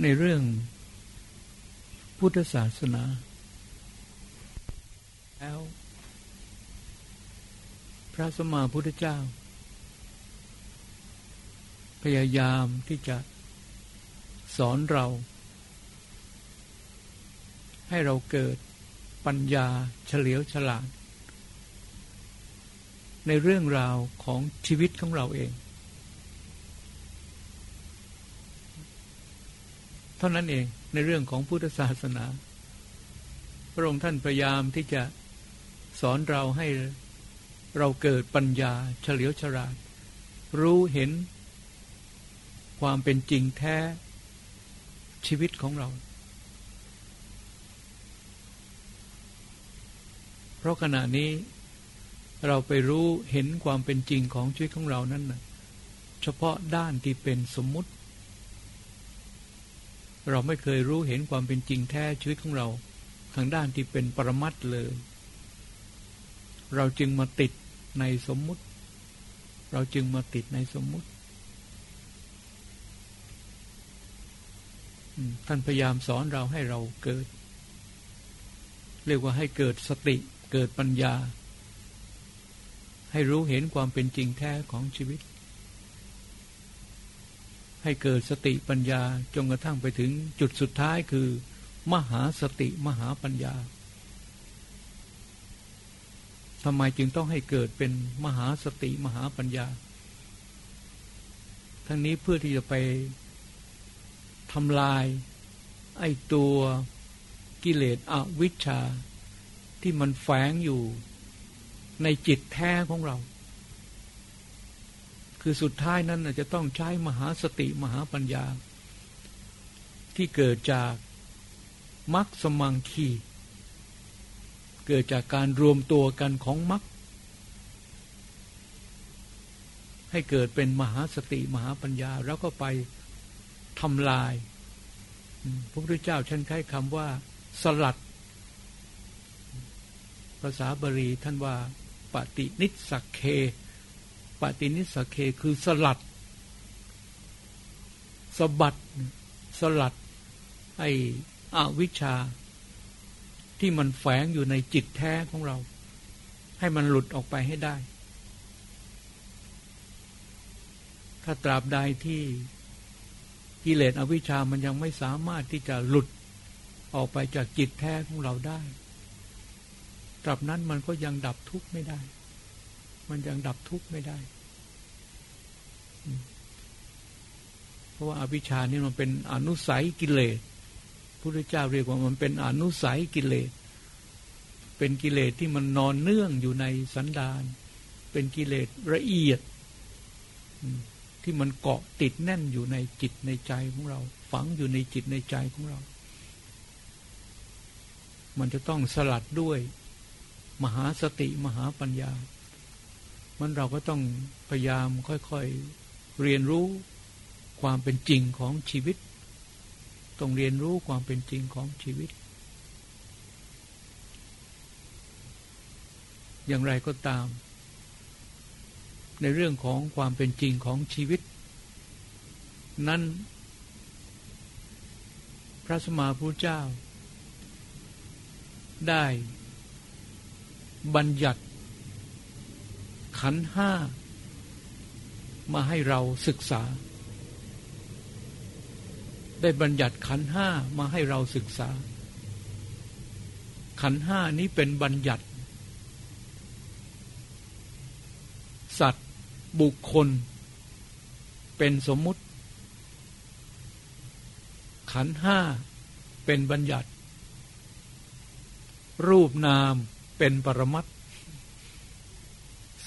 ในเรื่องพุทธศาสนา แล้ว พระสมมาพุทธเจ้า พยายามที่จะสอนเรา ให้เราเกิดปัญญาเฉลียวฉลาด ในเรื่องราวของชีวิตของเราเอง ท่านั้นเองในเรื่องของพุทธศาสนา พระองค์ท่านพยายามที่จะสอนเราให้เราเกิดปัญญาเฉลียวฉลาด รู้เห็นความเป็นจริงแท้ชีวิตของเรา เพราะขณะนี้เราไปรู้เห็นความเป็นจริงของชีวิตของเรานั้นนะเฉพาะด้านที่เป็นสมมุติ เราไม่เคยรู้เห็นความเป็นจริงแท้ชีวิตของเรา ทางด้านที่เป็นปรมัตเลย เราจึงมาติดในสมมุติ เราจึงมาติดในสมมุติ ท่านพยายามสอนเราให้เราเกิด เรียกว่าให้เกิดสติเกิดปัญญา ให้รู้เห็นความเป็นจริงแท้ของชีวิต ให้เกิดสติปัญญาจนกระทั่งไปถึงจุดสุดท้ายคือ มหาสติมหาปัญญาทำไมจึงต้องให้เกิดเป็นมหาสติมหาปัญญา ทั้งนี้เพื่อที่จะไปทำลายไอ้ตัวกิเลสอวิชชาที่มันแฝงอยู่ในจิตแท้ของเรา คือสุดท้ายนั้นจะต้องใช้มหาสติมหาปัญญา ที่เกิดจากมัคสมังคี เกิดจากการรวมตัวกันของมัคให้เกิดเป็นมหาสติมหาปัญญา แล้วก็ไปทำลาย พระพุทธเจ้าฉันใช้คำว่า สลัด ภาษาบาลีท่านว่าปฏินิสักเค ปฏินิสเคคือสลัด สบัด สลัด ไอ้อวิชชา ที่มันแฝงอยู่ในจิตแท้ของเรา ให้มันหลุดออกไปให้ได้ ถ้าตราบใดที่กิเลสอวิชชามันยังไม่สามารถที่จะหลุดออกไปจากจิตแท้ของเราได้ ตราบนั้นมันก็ยังดับทุกข์ไม่ได้ มันยังดับทุกข์ไม่ได้ เพราะว่าอาวิชชานี่มันเป็นอนุสัยกิเลสพุทธเจ้าเรียกว่ามันเป็นอนุสัยกิเลส เป็นกิเลสที่มันนอนเนื่องอยู่ในสันดาน เป็นกิเลสละเอียด ที่มันเกาะติดแน่นอยู่ในจิตในใจของเรา ฝังอยู่ในจิตในใจของเรา มันจะต้องสลัดด้วย มหาสติมหาปัญญา มันเราก็ต้องพยายามค่อยๆเรียนรู้ความเป็นจริงของชีวิต ต้องเรียนรู้ความเป็นจริงของชีวิต อย่างไรก็ตาม ในเรื่องของความเป็นจริงของชีวิต นั้น พระสมมาพุทธเจ้า ได้บัญญัติ ขันห้า มาให้เราศึกษา ได้บัญญัติขันห้ามาให้เราศึกษา ขันห้านี้เป็นบัญญัติ สัตว์บุคคล เป็นสมมุติ ขันห้าเป็นบัญญัติ รูปนามเป็นปรมัต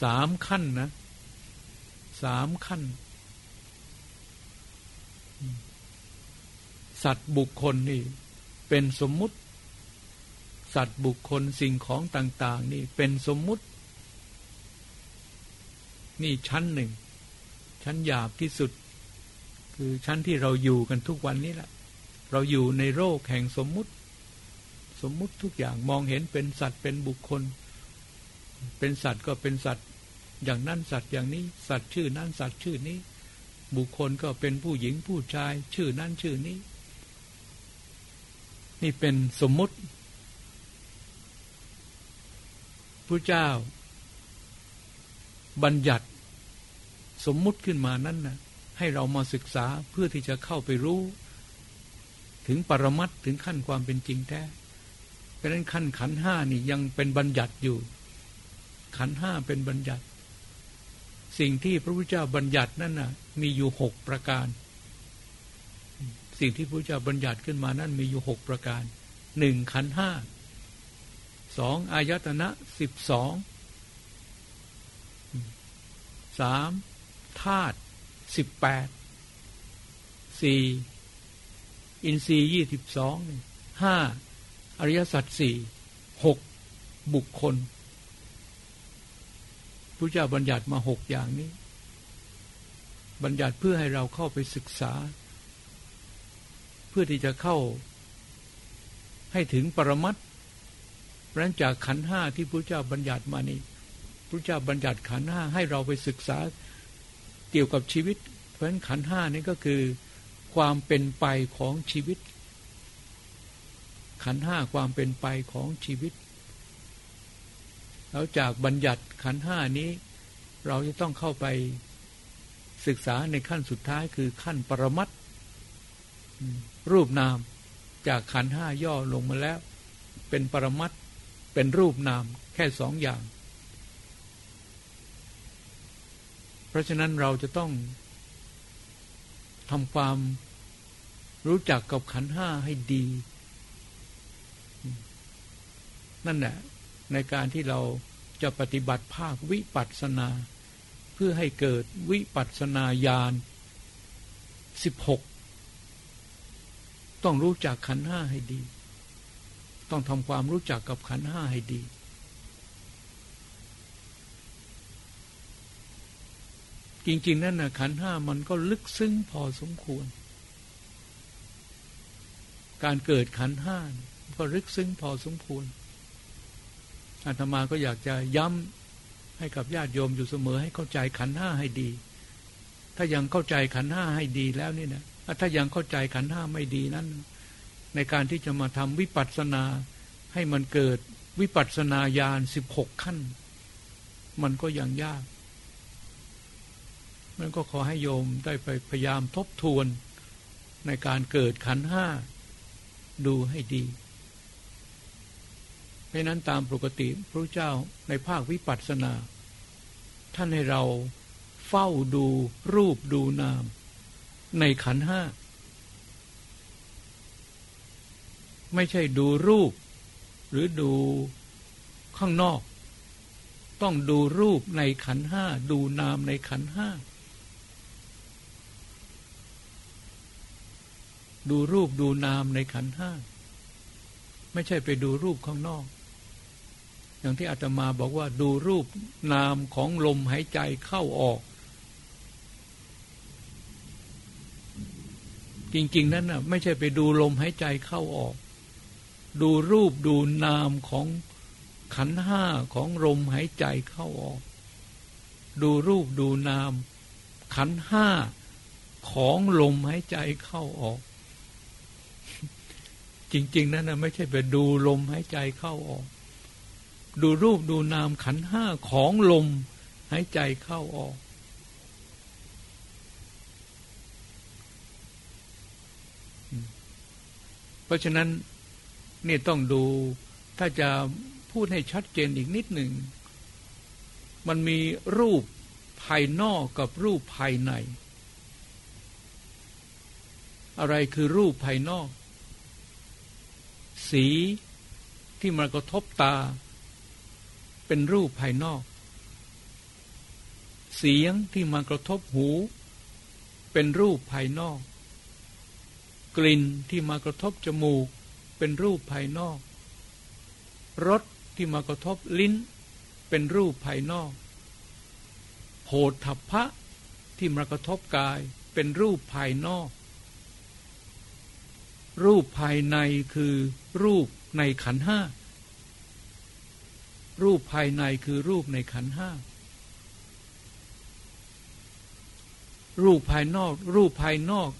สามขั้นนะสามขั้น สัตว์บุคคลนี่ เป็นสมมุติ สัตว์บุคคลสิ่งของต่าง ๆ นี่เป็นสมมุติ นี่ชั้นหนึ่ง ชั้นหยาบที่สุด คือชั้นที่เราอยู่กันทุกวันนี้แหละเราอยู่ในโรคแห่งสมมุติ สมมุติทุกอย่างมองเห็นเป็นสัตว์เป็นบุคคล เป็นสัตว์ก็เป็นสัตว์อย่างนั้นสัตว์อย่างนี้ สัตว์ชื่อนั้นสัตว์ชื่อนี้ บุคคลก็เป็นผู้หญิงผู้ชาย ชื่อนั้นชื่อนี้ นี่เป็นสมมุติพระเจ้า บัญญัติสมมุติขึ้นมานั้นนะให้เรามาศึกษาเพื่อที่จะเข้าไปรู้ ถึงปรมัตถึงขั้นความเป็นจริงแท้เพราะนั้นขั้นขันห้านี่ยังเป็นบัญญัติอยู่ ขันห้าเป็นบัญญัติ สิ่งที่พระพุทธเจ้าบัญญัตินั่นน่ะ มีอยู่หกประการ สิ่งที่พระพุทธเจ้าบัญญัติขึ้นมานั้นมีอยู่หกประการหนึ่งขันห้าสองอายตนะสิบสองสามธาตุสิบแปดสี่อินทรีย์ยี่สิบสองห้าอริยสัจสี่หกบุคคล พระเจ้าบัญญัติมาหกอย่างนี้ บัญญัติเพื่อให้เราเข้าไปศึกษา เพื่อที่จะเข้า ให้ถึงปรมัตพราะจากขันห้าที่พระเจ้าบัญญัติมานี่พระเจ้าบัญญัติขันห้าให้เราไปศึกษาเกี่ยวกับชีวิต เพราะฉะนั้นขันห้านี่ก็คือความเป็นไปของชีวิต ขันห้าความเป็นไปของชีวิต แล้วจากบัญญัติขันห้านี้ เราจะต้องเข้าไปศึกษาในขั้นสุดท้ายคือขั้นปรมัตรูปนาม จากขันห้าย่อลงมาแล้ว เป็นปรมัตเป็นรูปนามแค่สองอย่าง เพราะฉะนั้นเราจะต้องทำความรู้จักกับขันห้าให้ดี นั่นแหละ ในการที่เราจะปฏิบัติภาควิปัสสนา เพื่อให้เกิดวิปัสสนาญาณสิบหกต้องรู้จักขันห้าให้ดี ต้องทำความรู้จักกับขันห้าให้ดี จริงๆ นั่นนะขันห้ามันก็ลึกซึ้งพอสมควร การเกิดขันห้าก็ลึกซึ้งพอสมควร อาตมาก็อยากจะย้ำให้กับญาติโยมอยู่เสมอ ให้เข้าใจขันห้าให้ดี ถ้ายังเข้าใจขันห้าให้ดีแล้วนี่นะถ้ายังเข้าใจขันห้าไม่ดีนั้น ในการที่จะมาทำวิปัสสนาให้มันเกิดวิปัสสนาญาณสิบหกขั้น มันก็ยังยาก มันก็ขอให้โยมได้ไปพยายามทบทวนในการเกิดขันห้าดูให้ดี ราะนั้นตามปกติพระเจ้าในภาควิปัสสนา ท่านให้เราเฝ้าดูรูปดูนาม ในขันห้า ไม่ใช่ดูรูป หรือดูข้างนอก ต้องดูรูปในขันห้า ดูนามในขันห้า ดูรูปดูนามในขันห้า ไม่ใช่ไปดูรูปข้างนอก อย่างที่อาตมาบอกว่าดูรูปนามของลมหายใจเข้าออก จริง ๆ นั้นน่ะไม่ใช่ไปดูลมหายใจเข้าออก ดูรูปดูนามของขันห้าของลมหายใจเข้าออก ดูรูปดูนาม ขันห้าของลมหายใจเข้าออก จริง ๆ นั่นนะไม่ใช่ไปดูลมหายใจเข้าออก ดูรูปดูนามขันห้าของลม หายใจเข้าออก เพราะฉะนั้นนี่ต้องดูถ้าจะพูดให้ชัดเจนอีกนิดหนึ่ง มันมีรูปภายนอกกับรูปภายใน อะไรคือรูปภายนอก สีที่มากระทบตา เป็นรูปภายนอก เสียงที่มากระทบหู เป็นรูปภายนอก กลิ่นที่มากระทบจมูก เป็นรูปภายนอกรสที่มากระทบลิ้น เป็นรูปภายนอกโผฏฐัพพะที่มากระทบกายเป็นรูปภายนอก รูปภายในคือรูปในขันห้า รูปภายในคือรูปในขันห้า รูปภายนอก รูปภายนอก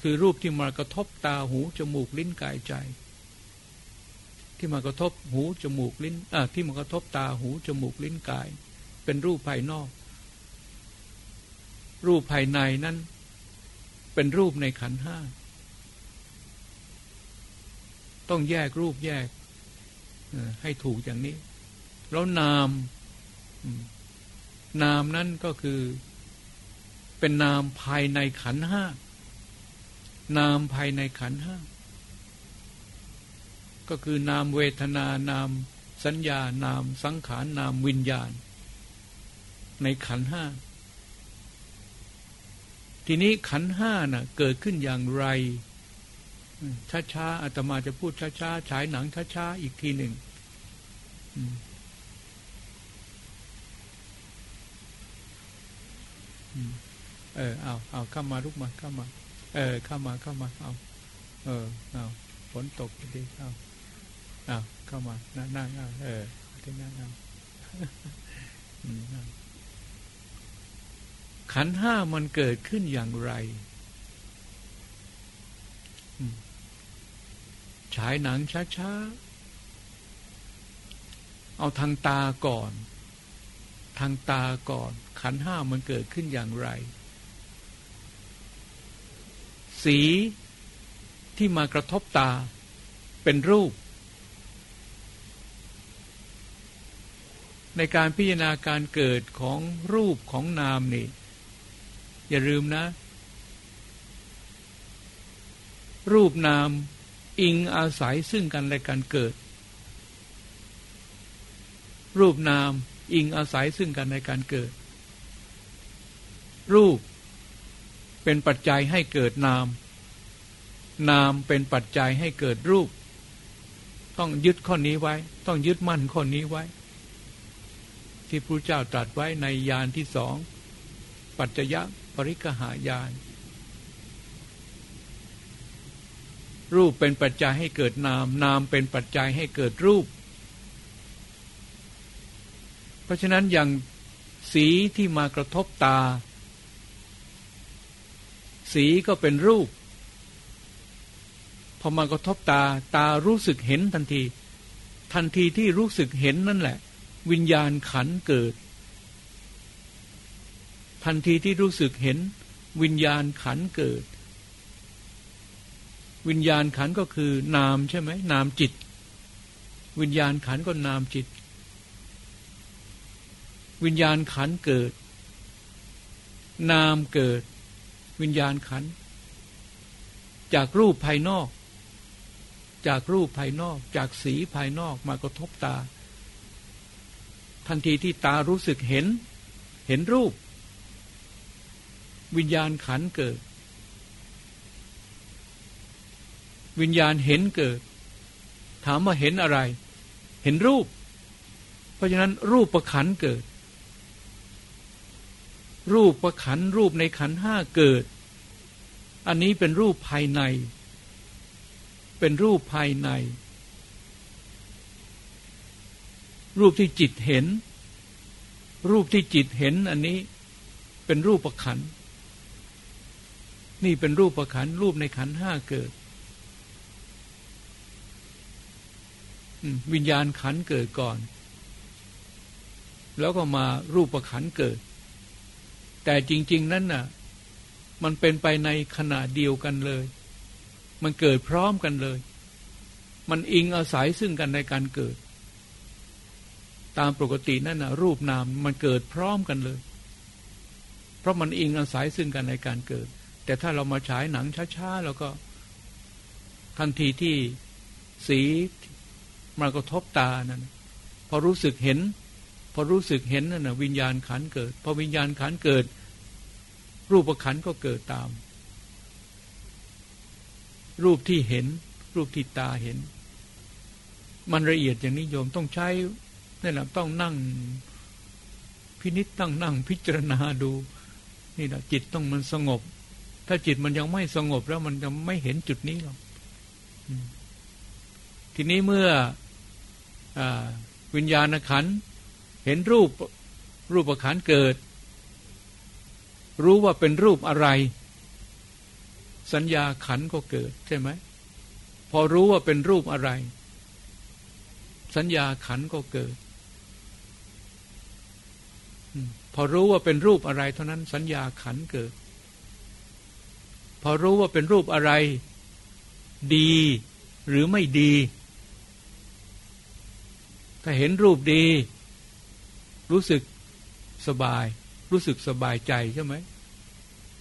คือรูปที่มากระทบตาหูจมูกลิ้นกายใจ ที่มากระทบหูจมูกลิ้นอ่าที่มากระทบตาหูจมูกลิ้นกาย เป็นรูปภายนอก รูปภายในนั้น เป็นรูปในขันห้า ต้องแยกรูปแยก ให้ถูกอย่างนี้ แล้วนาม นามนั้นก็คือ เป็นนามภายในขันห้านามภายในขันห้าก็คือนามเวทนานามสัญญานามสังขารนามวิญญาณ ในขันห้าทีนี้ขันห้าน่ะเกิดขึ้นอย่างไร ช้าๆอาตมาจะพูดช้าๆฉายหนังช้าๆอีกทีหนึ่งเออเอาเอาเข้ามาลุกมาเข้ามา เออ เข้ามาเข้ามาเอา เออเอาฝนตกดีเอาเอาเข้ามานั่งนั่งเออที่นั่งเอาขันห้ามันเกิดขึ้นอย่างไร ฉายหนังช้าๆ เอาทางตาก่อน ทางตาก่อน ขันห้ามันเกิดขึ้นอย่างไร สีที่มากระทบตาเป็นรูป ในการพิจารณาการเกิดของรูปของนามนี่ อย่าลืมนะ รูปนาม อิงอาศัยซึ่งกันและกันเกิด รูปนามอิงอาศัยซึ่งกันในการเกิด รูปเป็นปัจจัยให้เกิดนาม นามเป็นปัจจัยให้เกิดรูป ต้องยึดข้อนี้ไว้ ต้องยึดมั่นข้อนี้ไว้ ที่พระเจ้าตรัสไว้ในยานที่สอง ปัจจยะปริกหายาน รูปเป็นปัจจัยให้เกิดนาม นามเป็นปัจจัยให้เกิดรูป เพราะฉะนั้นอย่างสีที่มากระทบตา สีก็เป็นรูป พอมากระทบตาตารู้สึกเห็นทันที ทันทีที่รู้สึกเห็นนั่นแหละ วิญญาณขันเกิด ทันทีที่รู้สึกเห็น วิญญาณขันเกิด วิญญาณขันก็คือนามใช่ไหมนามจิต วิญญาณขันก็นามจิต วิญญาณขันเกิด นามเกิด วิญญาณขัน จากรูปภายนอก จากรูปภายนอก จากสีภายนอกมากระทบตา ทันทีที่ตารู้สึกเห็น เห็นรูป วิญญาณขันเกิด วิญญาณเห็นเกิด ถามว่าเห็นอะไร เห็นรูป เพราะฉะนั้นรูปประขันเกิด รูปประขันรูปในขันห้าเกิด อันนี้เป็นรูปภายใน เป็นรูปภายใน รูปที่จิตเห็น รูปที่จิตเห็นอันนี้เป็นรูปประขัน นี่เป็นรูปประขันรูปในขันห้าเกิด วิญญาณขันเกิดก่อน แล้วก็มารูปขันเกิด แต่จริง ๆ นั้นน่ะ มันเป็นไปในขณะเดียวกันเลย มันเกิดพร้อมกันเลย มันอิงอาศัยซึ่งกันในการเกิด ตามปกตินั่นน่ะ รูปนามมันเกิดพร้อมกันเลย เพราะมันอิงอาศัยซึ่งกันในการเกิด แต่ถ้าเรามาฉายหนังช้าๆแล้วก็ทันทีที่สี มากระทบตานั่นพอรู้สึกเห็น พอรู้สึกเห็นนั่นนะวิญญาณขันเกิด พอวิญญาณขันเกิด รูปขันก็เกิดตาม รูปที่เห็น รูปที่ตาเห็น มันละเอียดอย่างนี้โยมต้องใช้นี่แหละต้องนั่งพินิจตั้งนั่งพิจารณาดู นี่แหละจิตต้องมันสงบ ถ้าจิตมันยังไม่สงบแล้วมันจะไม่เห็นจุดนี้หรอกทีนี้เมื่อ วิญญาณขันเห็นรูปรูปขันเกิด รู้ว่าเป็นรูปอะไร สัญญาขันก็เกิดใช่ไหมพอรู้ว่าเป็นรูปอะไร สัญญาขันก็เกิดพอรู้ว่าเป็นรูปอะไร เท่านั้นสัญญาขันเกิด พอรู้ว่าเป็นรูปอะไร ดีหรือไม่ดี ถ้าเห็นรูปดี รู้สึกสบาย รู้สึกสบายใจใช่ไหม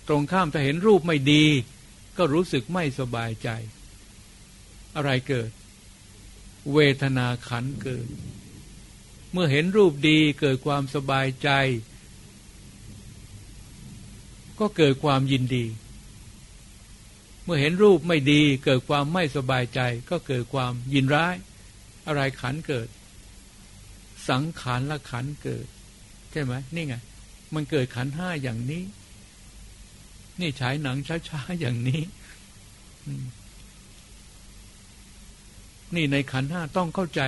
ตรงข้ามถ้าเห็นรูปไม่ดี ก็รู้สึกไม่สบายใจ อะไรเกิด เวทนาขันเกิด เมื่อเห็นรูปดีเกิดความสบายใจ ก็เกิดความยินดี เมื่อเห็นรูปไม่ดี เกิดความไม่สบายใจ ก็เกิดความยินร้าย อะไรขันเกิด สังขารละขันเกิด ใช่ไหมนี่ไง มันเกิดขันห้าอย่างนี้ นี่ฉายหนังช้าๆอย่างนี้นี่ในขันห้าต้องเข้าใจ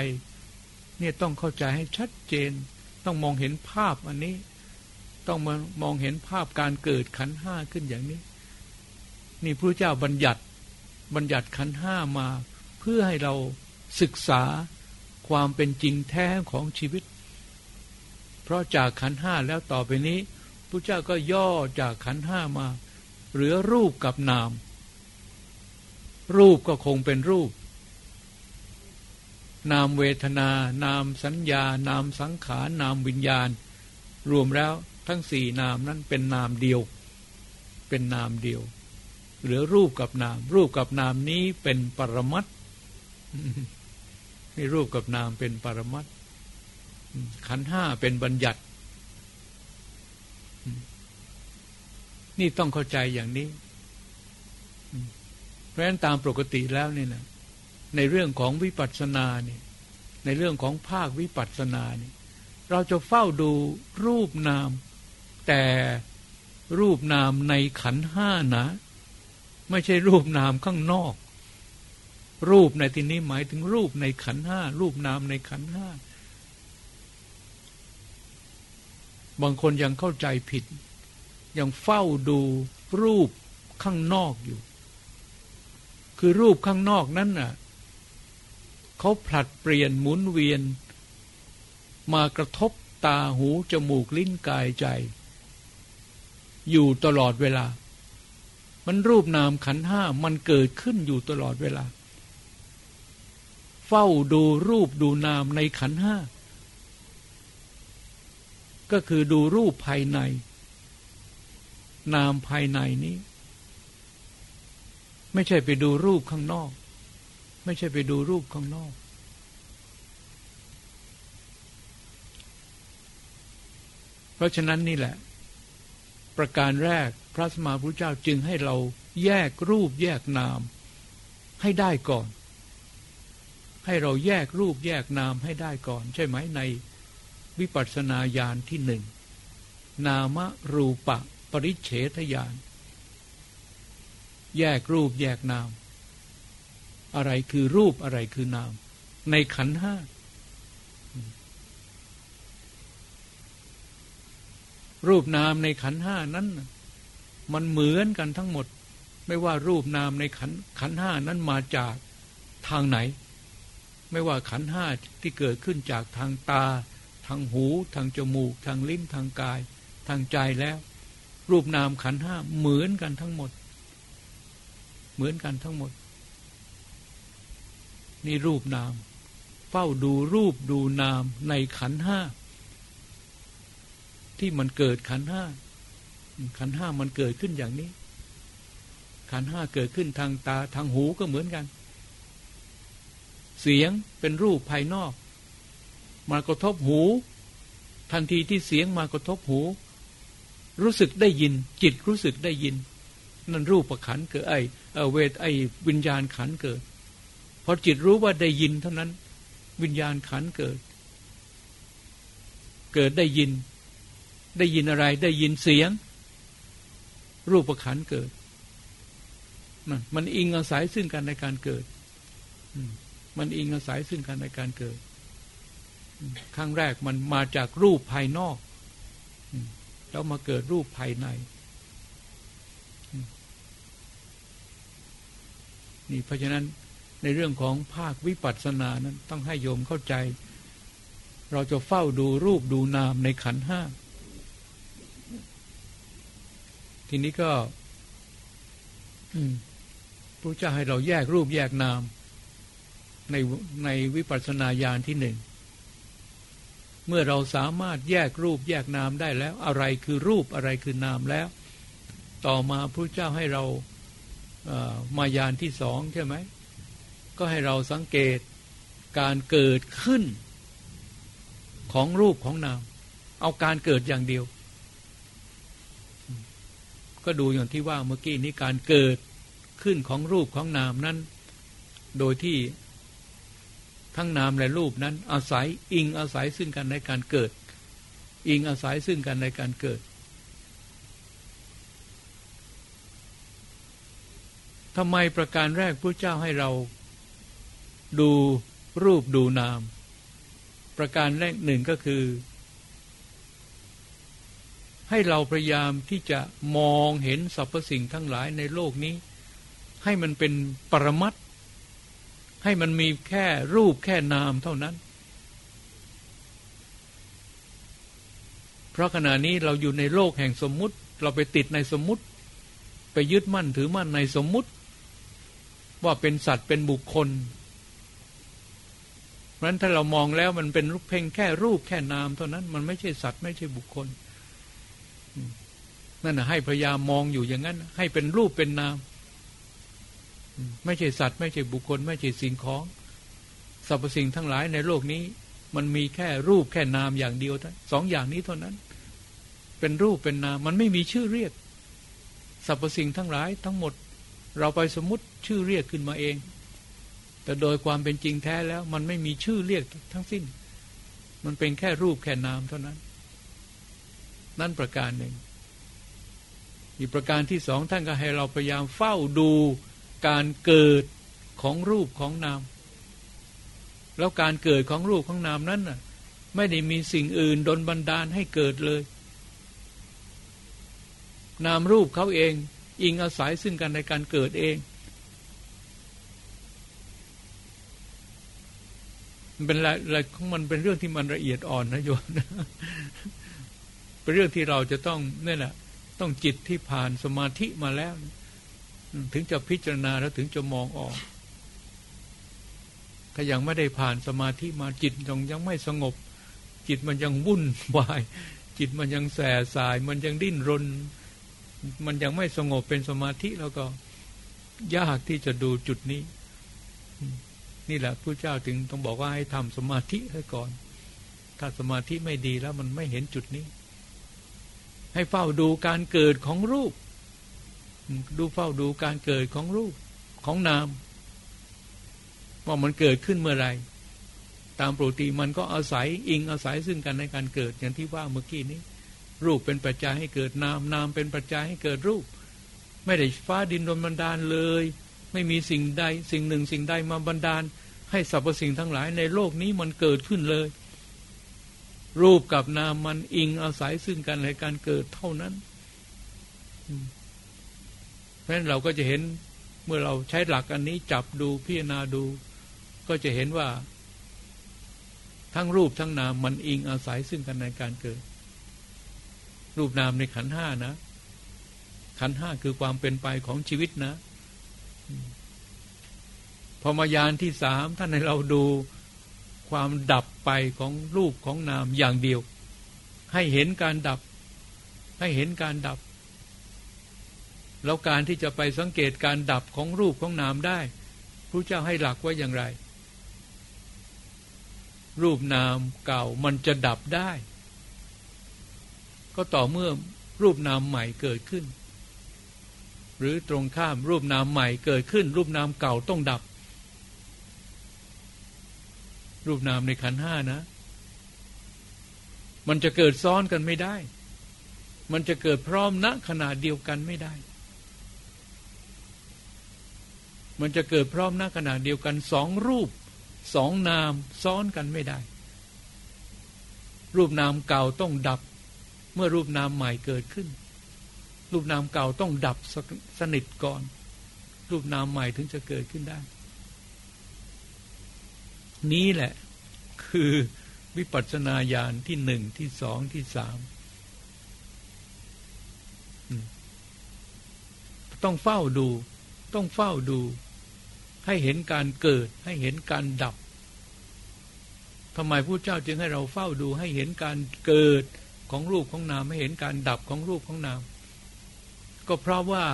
เนี่ยต้องเข้าใจให้ชัดเจน ต้องมองเห็นภาพอันนี้ ต้องมามองเห็นภาพการเกิดขันห้าขึ้นอย่างนี้ นี่พระเจ้าบัญญัติ บัญญัติขันห้ามา เพื่อให้เราศึกษา ความเป็นจริงแท้ของชีวิต เพราะจากขันห้าแล้วต่อไปนี้พระเจ้าก็ย่อจากขันห้ามา เหลือรูปกับนาม รูปก็คงเป็นรูป นามเวทนา นามสัญญา นามสังขารนามวิญญาณ รวมแล้วทั้งสี่นามนั้นเป็นนามเดียว เป็นนามเดียว เหลือรูปกับนาม รูปกับนามนี้เป็นปรมัต นี่รูปกับนามเป็นปรมัตขันห้าเป็นบัญญัติ นี่ต้องเข้าใจอย่างนี้ เพราะฉะนั้นตามปกติแล้วเนี่ยนะในเรื่องของวิปัสสนาเนี่ยในเรื่องของภาควิปัสสนาเนี่ยเราจะเฝ้าดูรูปนาม แต่รูปนามในขันห้านะ ไม่ใช่รูปนามข้างนอก รูปในที่นี้หมายถึงรูปในขันห้ารูปนามในขันห้าบางคนยังเข้าใจผิด ยังเฝ้าดูรูปข้างนอกอยู่ คือรูปข้างนอกนั้นน่ะเขาผลัดเปลี่ยนหมุนเวียน มากระทบตาหู จมูกลิ้นกายใจ อยู่ตลอดเวลา มันรูปนามขันห้ามันเกิดขึ้นอยู่ตลอดเวลา เฝ้าดูรูปดูนามในขันห้า ก็คือดูรูปภายใน นามภายในนี้ ไม่ใช่ไปดูรูปข้างนอก ไม่ใช่ไปดูรูปข้างนอก เพราะฉะนั้นนี่แหละ ประการแรกพระสมมาพุทธเจ้าจึงให้เราแยกรูปแยกนามให้ได้ก่อน ให้เราแยกรูปแยกนามให้ได้ก่อน ใช่ไหมในวิปัสสนาญาณที่หนึ่งนามรูปะปริเฉทญาณแยกรูปแยกนาม อะไรคือรูปอะไรคือนาม ในขันห้ารูปนามในขันห้านั้น มันเหมือนกันทั้งหมด ไม่ว่ารูปนามในขันขันห้านั้นมาจากทางไหน ไม่ว่าขันห้าที่เกิดขึ้นจากทางตา ทางหู ทางจมูก ทางลิ้นทางกาย ทางใจแล้ว รูปนามขันห้าเหมือนกันทั้งหมด เหมือนกันทั้งหมด นี่รูปนาม เฝ้าดูรูปดูนามในขันห้าที่มันเกิดขันห้า ขันห้ามันเกิดขึ้นอย่างนี้ ขันห้าเกิดขึ้นทางตาทางหูก็เหมือนกัน เสียงเป็นรูปภายนอก มากระทบหู ทันทีที่เสียงมากระทบหู รู้สึกได้ยิน จิตรู้สึกได้ยิน นั่นรูปประขันเกิดไอเวทไอวิญญาณขันเกิดพอจิตรู้ว่าได้ยินเท่านั้น วิญญาณขันเกิด เกิดได้ยิน ได้ยินอะไรได้ยินเสียง รูปขันเกิด มันอิงอาศัยซึ่งกันในการเกิดมั มันอิงอาศัยซึ่งกันในการเกิดครั้งแรกมันมาจากรูปภายนอกแล้วมาเกิดรูปภายใน นี่เพราะฉะนั้นในเรื่องของภาควิปัสสนานั้นต้องให้โยมเข้าใจ เราจะเฝ้าดูรูปดูนามในขันห้า ทีนี้ก็พระเจ้าให้เราแยกรูปแยกนาม ในในวิปัสสนาญาณที่หนึ่ง เมื่อเราสามารถแยกรูปแยกนามได้แล้ว อะไรคือรูปอะไรคือนามแล้ว ต่อมาพระเจ้าให้เรามายานที่สองใช่ไหม ก็ให้เราสังเกตการเกิดขึ้นของรูปของนาม เอาการเกิดอย่างเดียว ก็ดูอย่างที่ว่าเมื่อกี้นี้การเกิดขึ้นของรูปของนามนั้น โดยที่ ทั้งนามและรูปนั้น อาศัยอิงอาศัยซึ่งกันในการเกิด อิงอาศัยซึ่งกันในการเกิดทำไมประการแรกพระเจ้าให้เรา ดูรูปดูนาม ประการแรกหนึ่งก็คือ ให้เราพยายามที่จะมองเห็นสรรพสิ่งทั้งหลายในโลกนี้ ให้มันเป็นปรมัต ให้มันมีแค่รูปแค่นามเท่านั้น เพราะขณะนี้เราอยู่ในโลกแห่งสมมุติ เราไปติดในสมมุติ ไปยึดมั่นถือมั่นในสมมุติ ว่าเป็นสัตว์เป็นบุคคลเพราะฉะนั้นถ้าเรามองแล้วมันเป็นรูปเพ่งแค่รูปแค่นามเท่านั้น มันไม่ใช่สัตว์ไม่ใช่บุคคลนั่นนะให้พยายามมองอยู่อย่างนั้น ให้เป็นรูปเป็นนาม ไม่ใช่สัตว์ ไม่ใช่บุคคล ไม่ใช่สิ่งของสรรพสิ่งทั้งหลายในโลกนี้ มันมีแค่รูปแค่นามอย่างเดียวสองอย่างนี้เท่านั้น เป็นรูปเป็นนามมันไม่มีชื่อเรียกสรรพสิ่งทั้งหลายทั้งหมด เราไปสมมติชื่อเรียกขึ้นมาเอง แต่โดยความเป็นจริงแท้แล้ว มันไม่มีชื่อเรียกทั้งสิ้น มันเป็นแค่รูปแค่นามเท่านั้น นั่นประการหนึ่งอีกประการที่สองท่านก็ให้เราพยายามเฝ้าดู การเกิดของรูปของนาม แล้วการเกิดของรูปของนามนั้นน่ะไม่ได้มีสิ่งอื่นดนบันดาลให้เกิดเลย นามรูปเขาเองอิงอาศัยซึ่งกันในการเกิดเอง มันเป็นอะไรของมันเป็นเรื่องที่มันละเอียดอ่อนนะโยมเป็นเรื่องที่เราจะต้องนี่แหละต้องจิตที่ผ่านสมาธิมาแล้ว ถึงจะพิจารณาแล้วถึงจะมองออก ถ้ายังไม่ได้ผ่านสมาธิมาจิตยังยังไม่สงบ จิตมันยังวุ่นวาย จิตมันยังแสสาย มันยังดิ้นรน มันยังไม่สงบเป็นสมาธิแล้วก็ ยากที่จะดูจุดนี้ นี่แหละพระเจ้าถึงต้องบอกว่าให้ทำสมาธิให้ก่อน ถ้าสมาธิไม่ดีแล้วมันไม่เห็นจุดนี้ ให้เฝ้าดูการเกิดของรูป ดูเฝ้าดูการเกิดของรูปของนาม ว่ามันเกิดขึ้นเมื่อไรตามปกติมันก็อาศัยอิงอาศัยซึ่งกันในการเกิดอย่างที่ว่าเมื่อกี้นี้ รูปเป็นปัจจัยให้เกิดนามนามเป็นปัจจัยให้เกิดรูป ไม่ได้ฟ้าดินโดนบันดาลเลย ไม่มีสิ่งใดสิ่งหนึ่งสิ่งใดมาบันดาล ให้สรรพสิ่งทั้งหลายในโลกนี้มันเกิดขึ้นเลย รูปกับนามมันอิงอาศัยซึ่งกันในการเกิดเท่านั้น ราะฉะนั้นเราก็จะเห็นเมื่อเราใช้หลักอันนี้จับดูพิจารณาดู ก็จะเห็นว่า ทั้งรูปทั้งนามมันอิงอาศัยซึ่งกันในการเกิด รูปนามในขันห้านะ ขันห้าคือความเป็นไปของชีวิตนะพอมายานที่สามท่านให้เราดูความดับไปของรูปของนามอย่างเดียว ให้เห็นการดับ ให้เห็นการดับ แล้วการที่จะไปสังเกตการดับของรูปของนามได้พระเจ้าให้หลักไว้อย่างไร รูปนามเก่ามันจะดับได้ ก็ต่อเมื่อรูปนามใหม่เกิดขึ้น หรือตรงข้ามรูปนามใหม่เกิดขึ้น รูปนามเก่าต้องดับ รูปนามในขันห้านะ มันจะเกิดซ้อนกันไม่ได้ มันจะเกิดพร้อมณขนาดเดียวกันไม่ได้ มันจะเกิดพร้อมณขนาดเดียวกันสองรูปสองนามซ้อนกันไม่ได้ รูปนามเก่าต้องดับ เมื่อรูปนามใหม่เกิดขึ้น รูปนามเก่าต้องดับสนิทก่อน รูปนามใหม่ถึงจะเกิดขึ้นได้ นี้แหละคือวิปัสสนาญาณที่หนึ่งที่สองที่สามต้องเฝ้าดู ต้องเฝ้าดู ให้เห็นการเกิดให้เห็นการดับทำไมพระเจ้าจึงให้เราเฝ้าดูให้เห็นการเกิดของรูปของนามให้เห็นการดับของรูปของนาม ก็เพราะว่า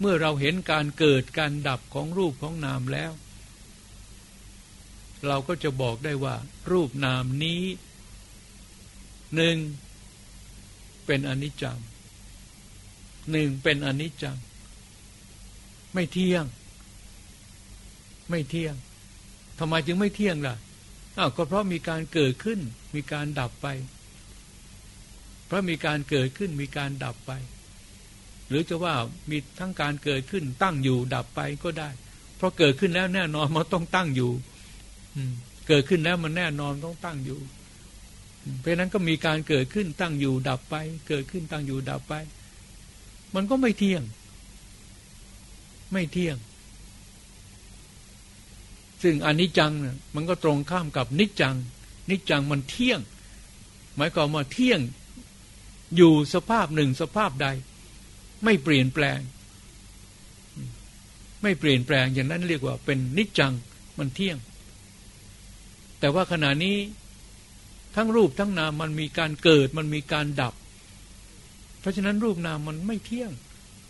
เมื่อเราเห็นการเกิดการดับของรูปของนามแล้ว เราก็จะบอกได้ว่า รูปนามนี้หนึ่งเป็นอนิจจังหนึ่งเป็นอนิจจัง ไม่เที่ยง ไม่เที่ยงทำไมจึงไม่เที่ยงล่ะอ้าวก็เพราะมีการเกิดขึ้น มีการดับไป เพราะมีการเกิดขึ้นมีการดับไป หรือจะว่ามีทั้งการเกิดขึ้นตั้งอยู่ดับไปก็ได้ เพราะเกิดขึ้นแล้วแน่นอนมันต้องตั้งอยู่เกิดขึ้นแล้วมันแน่นอนต้องตั้งอยู่ เพราะนั้นก็มีการเกิดขึ้นตั้งอยู่ดับไป เกิดขึ้นตั้งอยู่ดับไป มันก็ไม่เที่ยง ไม่เที่ยง ซึ่งอนิจจังมันก็ตรงข้ามกับนิจจัง นิจจังมันเที่ยง หมายความว่าเที่ยงอยู่สภาพหนึ่งสภาพใด ไม่เปลี่ยนแปลง ไม่เปลี่ยนแปลงอย่างนั้นเรียกว่าเป็นนิจจังมันเที่ยง แต่ว่าขณะนี้ทั้งรูปทั้งนามมันมีการเกิดมันมีการดับ เพราะฉะนั้นรูปนามมันไม่เที่ยง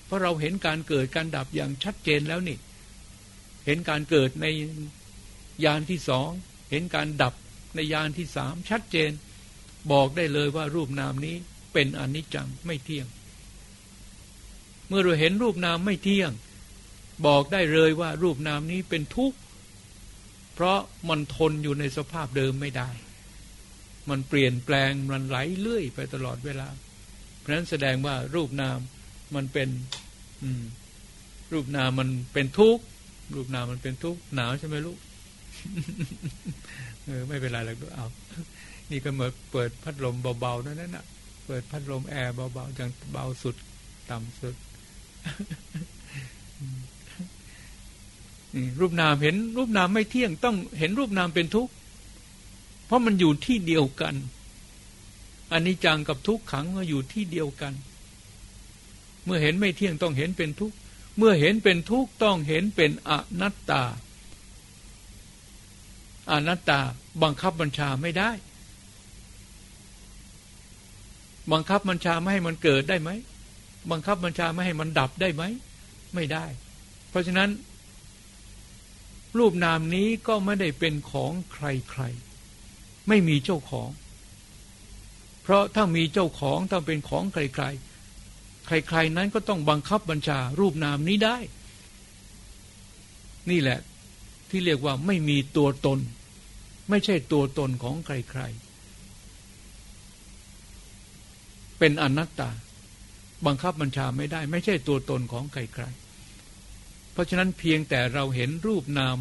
เพราะเราเห็นการเกิดการดับอย่างชัดเจนแล้วนี่ เห็นการเกิดใน ยานที่สองเห็นการดับในยานที่สามชัดเจน บอกได้เลยว่ารูปนามนี้เป็นอนิจจังไม่เที่ยง เมื่อเราเห็นรูปนามไม่เที่ยง บอกได้เลยว่ารูปนามนี้เป็นทุกข์ เพราะมันทนอยู่ในสภาพเดิมไม่ได้ มันเปลี่ยนแปลงมันไหลเลื่อยไปตลอดเวลา เพราะนั้นแสดงว่ารูปนามมันเป็นรูปนามมันเป็นทุกข์รูปนามมันเป็นทุกข์หนาวใช่ไหมลูก เออไม่เป็นไรหรอกเอานี่ก็เหมือนเปิดพัดลมเบาๆนั่นน่ะ เปิดพัดลมแอร์เบาๆอย่างเบาสุดต่ำสุดนี่รูปนามเห็นรูปนามไม่เที่ยงต้องเห็นรูปนามเป็นทุกข์เพราะมันอยู่ที่เดียวกันอันนี้จังกับทุกขังมาอยู่ที่เดียวกัน เมื่อเห็นไม่เที่ยงต้องเห็นเป็นทุกข์เมื่อเห็นเป็นทุกข์ต้องเห็นเป็นอนัตตา อนัตตาบังคับบัญชาไม่ได้ บังคับบัญชาไม่ให้มันเกิดได้ไหม บังคับบัญชาไม่ให้มันดับได้ไหม ไม่ได้ เพราะฉะนั้น รูปนามนี้ก็ไม่ได้เป็นของใครๆ ไม่มีเจ้าของ เพราะถ้ามีเจ้าของต้องเป็นของใครๆ ใครๆนั้นก็ต้องบังคับบัญชารูปนามนี้ได้ นี่แหละ ที่เรียกว่าไม่มีตัวตน ไม่ใช่ตัวตนของใครๆ เป็นอนัตตา บังคับบัญชาไม่ได้ ไม่ใช่ตัวตนของใครๆ เพราะฉะนั้นเพียงแต่เราเห็นรูปนาม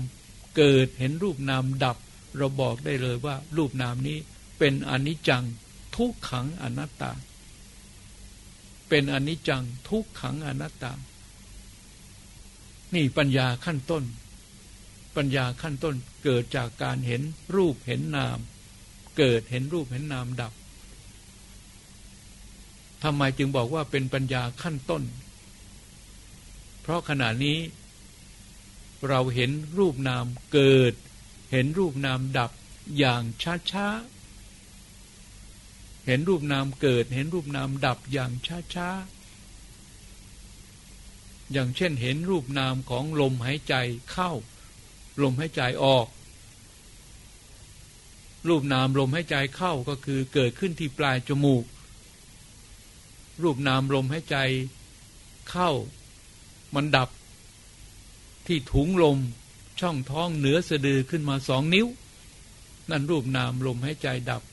เกิดเห็นรูปนามดับ เราบอกได้เลยว่า รูปนามนี้เป็นอนิจจังทุกขังอนัตตา เป็นอนิจจังทุกขังอนัตตา นี่ปัญญาขั้นต้น ปัญญาขั้นต้นเกิดจากการเห็นรูปเห็นนาม เกิดเห็นรูปเห็นนามดับทำไมจึงบอกว่าเป็นปัญญาขั้นต้น เพราะขณะนี้ เราเห็นรูปนามเกิด เห็นรูปนามดับอย่างช้าช้าเห็นรูปนามเกิด เห็นรูปนามดับอย่างช้าช้าอย่างเช่นเห็นรูปนามของลมหายใจเข้า ลมหายใจออก รูปนามลมหายใจเข้าก็คือเกิดขึ้นที่ปลายจมูก รูปนามลมหายใจเข้า มันดับที่ถุงลมช่องท้องเหนือสะดือขึ้นมาสองนิ้ว นั่นรูปนามลมหายใจดับ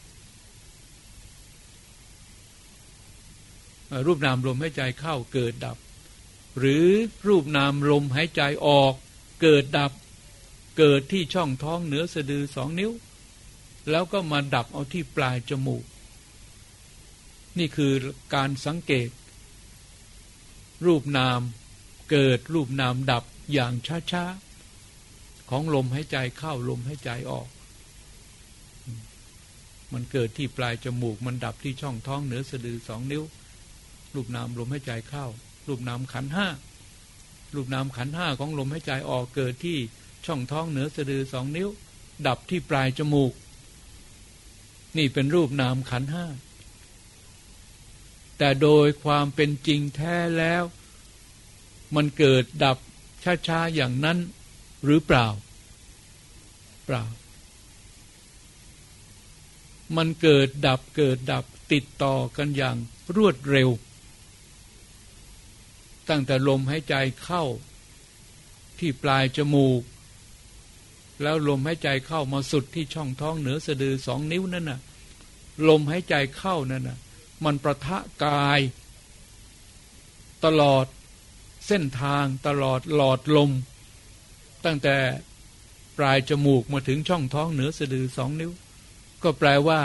รูปนามลมหายใจเข้าเกิดดับ หรือรูปนามลมหายใจออกเกิดดับ เกิดที่ช่องท้องเหนือสะดือสองนิ้ว แล้วก็มาดับเอาที่ปลายจมูก นี่คือการสังเกต รูปนามเกิดรูปนามดับอย่างช้าๆ ของลมหายใจเข้าลมหายใจออก มันเกิดที่ปลายจมูก มันดับที่ช่องท้องเหนือสะดือสองนิ้ว รูปนามลมหายใจเข้า รูปนามขันห้ารูปนามขันห้าของลมหายใจออกเกิดที่ ช่องท้องเหนือสะดือสองนิ้ว ดับที่ปลายจมูก นี่เป็นรูปนามขันห้า แต่โดยความเป็นจริงแท้แล้ว มันเกิดดับช้าๆอย่างนั้นหรือเปล่า เปล่า มันเกิดดับเกิดดับติดต่อกันอย่างรวดเร็ว ตั้งแต่ลมหายใจเข้าที่ปลายจมูก แล้วลมหายใจเข้ามาสุดที่ช่องท้องเหนือสะดือสองนิ้วนั่นน่ะ ลมหายใจเข้านั่นน่ะ มันประทะกาย ตลอดเส้นทางตลอดหลอดลม ตั้งแต่ปลายจมูกมาถึงช่องท้องเหนือสะดือสองนิ้ว ก็แปลว่า